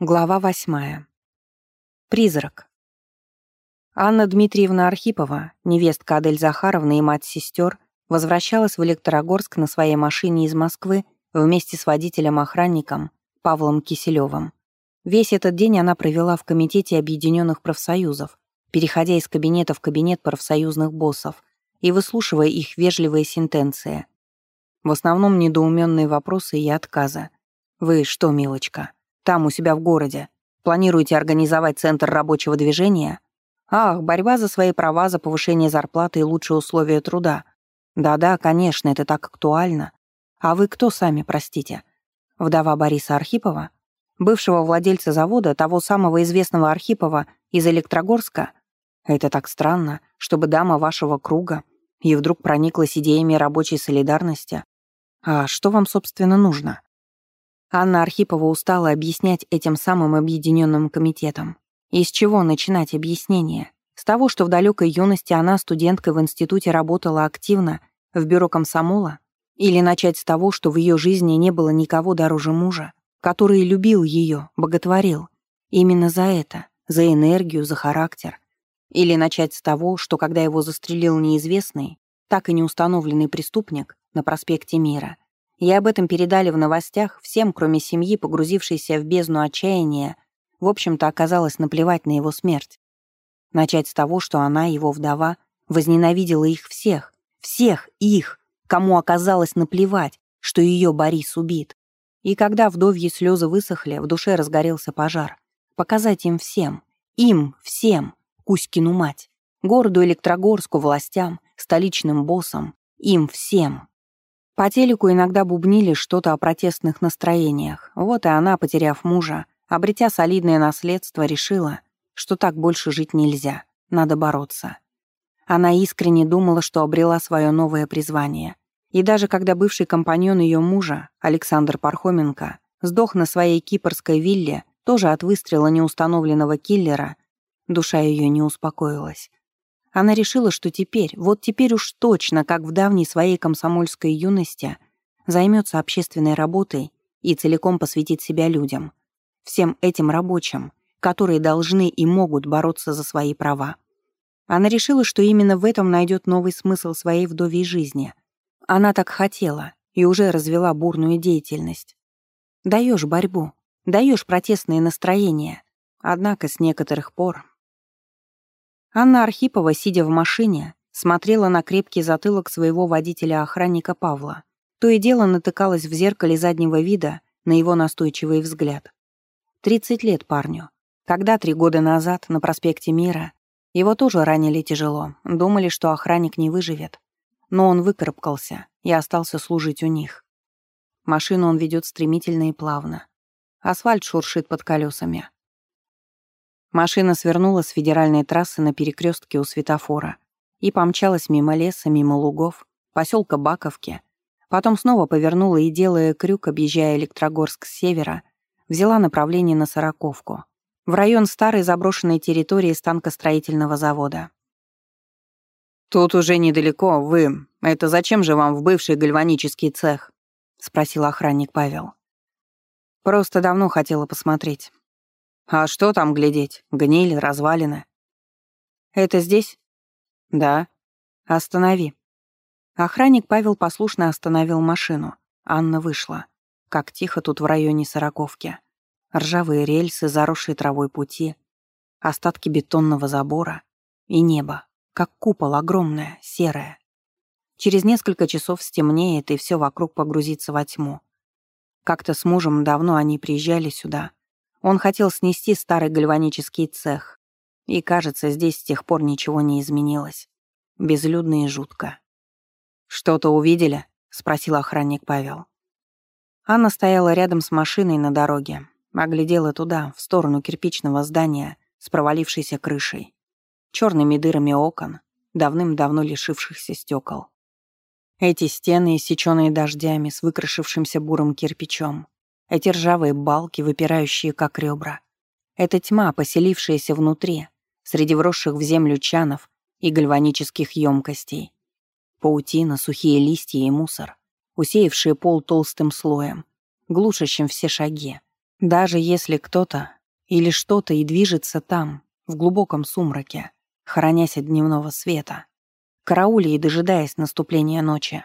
Глава восьмая. Призрак. Анна Дмитриевна Архипова, невестка Адель Захаровны и мать сестер, возвращалась в Электрогорск на своей машине из Москвы вместе с водителем-охранником Павлом Киселевым. Весь этот день она провела в Комитете Объединенных Профсоюзов, переходя из кабинета в кабинет профсоюзных боссов и выслушивая их вежливые сентенции. В основном недоуменные вопросы и отказы. «Вы что, милочка?» Там, у себя в городе. Планируете организовать центр рабочего движения? Ах, борьба за свои права, за повышение зарплаты и лучшие условия труда. Да-да, конечно, это так актуально. А вы кто сами, простите? Вдова Бориса Архипова? Бывшего владельца завода, того самого известного Архипова из Электрогорска? Это так странно, чтобы дама вашего круга и вдруг прониклась идеями рабочей солидарности. А что вам, собственно, нужно? Анна Архипова устала объяснять этим самым объединенным комитетам. Из чего начинать объяснение? С того, что в далекой юности она студенткой в институте работала активно в бюро комсомола? Или начать с того, что в ее жизни не было никого дороже мужа, который любил ее, боготворил? Именно за это, за энергию, за характер. Или начать с того, что когда его застрелил неизвестный, так и не установленный преступник на проспекте Мира — и об этом передали в новостях всем, кроме семьи, погрузившейся в бездну отчаяния, в общем-то, оказалось наплевать на его смерть. Начать с того, что она, его вдова, возненавидела их всех, всех их, кому оказалось наплевать, что ее Борис убит. И когда вдовьи слезы высохли, в душе разгорелся пожар. Показать им всем, им всем, Кузькину мать, городу Электрогорску, властям, столичным боссам, им всем. По телеку иногда бубнили что-то о протестных настроениях. Вот и она, потеряв мужа, обретя солидное наследство, решила, что так больше жить нельзя, надо бороться. Она искренне думала, что обрела свое новое призвание. И даже когда бывший компаньон ее мужа, Александр Пархоменко, сдох на своей кипрской вилле, тоже от выстрела неустановленного киллера, душа ее не успокоилась. Она решила, что теперь, вот теперь уж точно, как в давней своей комсомольской юности, займется общественной работой и целиком посвятит себя людям. Всем этим рабочим, которые должны и могут бороться за свои права. Она решила, что именно в этом найдет новый смысл своей вдовьей жизни. Она так хотела и уже развела бурную деятельность. Даешь борьбу, даешь протестные настроения. Однако с некоторых пор Анна Архипова, сидя в машине, смотрела на крепкий затылок своего водителя-охранника Павла. То и дело натыкалась в зеркале заднего вида на его настойчивый взгляд. 30 лет парню. Когда три года назад на проспекте Мира его тоже ранили тяжело, думали, что охранник не выживет. Но он выкарабкался и остался служить у них. Машину он ведет стремительно и плавно. Асфальт шуршит под колесами. Машина свернула с федеральной трассы на перекрестке у светофора и помчалась мимо леса, мимо лугов, поселка Баковки. Потом снова повернула и, делая крюк, объезжая Электрогорск с севера, взяла направление на Сороковку, в район старой заброшенной территории станкостроительного завода. «Тут уже недалеко, вы. Это зачем же вам в бывший гальванический цех?» — спросил охранник Павел. «Просто давно хотела посмотреть. «А что там глядеть? Гниль, развалины?» «Это здесь?» «Да». «Останови». Охранник Павел послушно остановил машину. Анна вышла. Как тихо тут в районе Сороковки. Ржавые рельсы, заросшие травой пути, остатки бетонного забора и небо, как купол огромное, серое. Через несколько часов стемнеет, и все вокруг погрузится во тьму. Как-то с мужем давно они приезжали сюда — он хотел снести старый гальванический цех. И, кажется, здесь с тех пор ничего не изменилось. Безлюдно и жутко. «Что-то увидели?» — спросил охранник Павел. Анна стояла рядом с машиной на дороге, оглядела туда, в сторону кирпичного здания с провалившейся крышей, черными дырами окон, давным-давно лишившихся стекол. Эти стены, иссеченные дождями, с выкрашившимся бурым кирпичом, эти ржавые балки, выпирающие как ребра. Это тьма, поселившаяся внутри, среди вросших в землю чанов и гальванических емкостей. Паутина, сухие листья и мусор, усеявшие пол толстым слоем, глушащим все шаги, Даже если кто-то или что-то и движется там, в глубоком сумраке, хоронясь от дневного света, карауля и дожидаясь наступления ночи.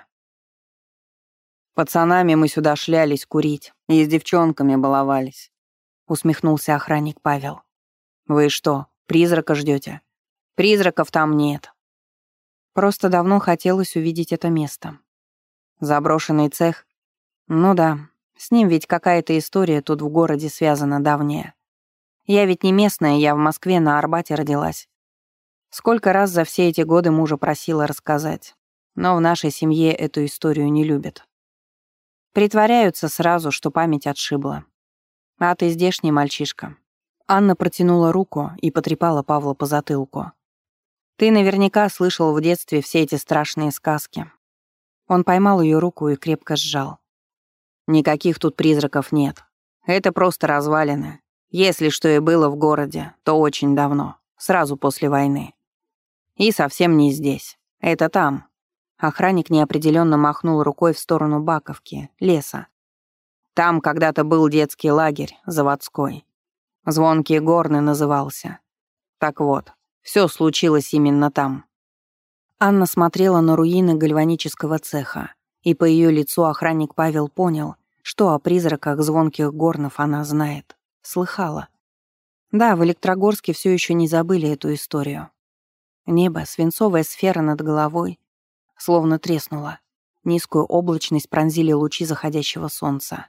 «Пацанами мы сюда шлялись курить и с девчонками баловались», — усмехнулся охранник Павел. «Вы что, призрака ждете? Призраков там нет». Просто давно хотелось увидеть это место. Заброшенный цех? Ну да, с ним ведь какая-то история тут в городе связана давняя. Я ведь не местная, я в Москве на Арбате родилась. Сколько раз за все эти годы мужа просила рассказать. Но в нашей семье эту историю не любят. Притворяются сразу, что память отшибла. А ты здешний мальчишка. Анна протянула руку и потрепала Павла по затылку. Ты наверняка слышал в детстве все эти страшные сказки. Он поймал ее руку и крепко сжал. Никаких тут призраков нет. Это просто развалины. Если что и было в городе, то очень давно, сразу после войны. И совсем не здесь. Это там. Охранник неопределенно махнул рукой в сторону Баковки, леса. Там когда-то был детский лагерь, заводской. Звонкий горный назывался. Так вот, все случилось именно там. Анна смотрела на руины гальванического цеха, и по ее лицу охранник Павел понял, что о призраках звонких горнов она знает. Слыхала. Да, в Электрогорске все еще не забыли эту историю. Небо, свинцовая сфера над головой, словно треснула. Низкую облачность пронзили лучи заходящего солнца.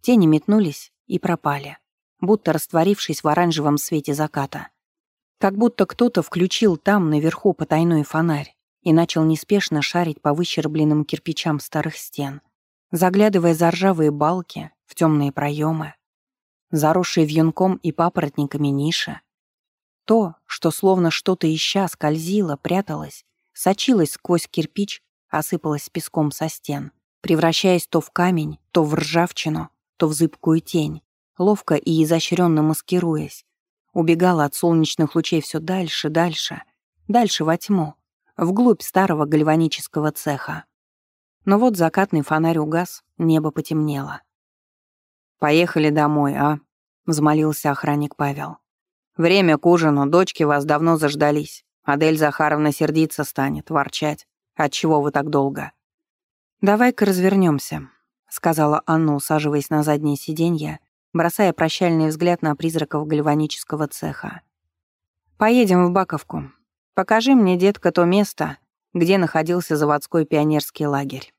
Тени метнулись и пропали, будто растворившись в оранжевом свете заката. Как будто кто-то включил там, наверху, потайной фонарь и начал неспешно шарить по выщербленным кирпичам старых стен, заглядывая за ржавые балки в темные проемы, заросшие вьюнком и папоротниками ниши. То, что словно что-то ища скользило, пряталось, сочилось сквозь кирпич, осыпалось песком со стен, превращаясь то в камень, то в ржавчину, то в зыбкую тень, ловко и изощренно маскируясь, убегала от солнечных лучей все дальше, дальше, дальше во тьму, вглубь старого гальванического цеха. Но вот закатный фонарь угас, небо потемнело. «Поехали домой, а?» — взмолился охранник Павел. «Время к ужину, дочки вас давно заждались. Адель Захаровна сердиться станет, ворчать. Отчего вы так долго?» «Давай-ка развернемся», — сказала Анна, усаживаясь на заднее сиденье, бросая прощальный взгляд на призраков гальванического цеха. «Поедем в Баковку. Покажи мне, детка, то место, где находился заводской пионерский лагерь».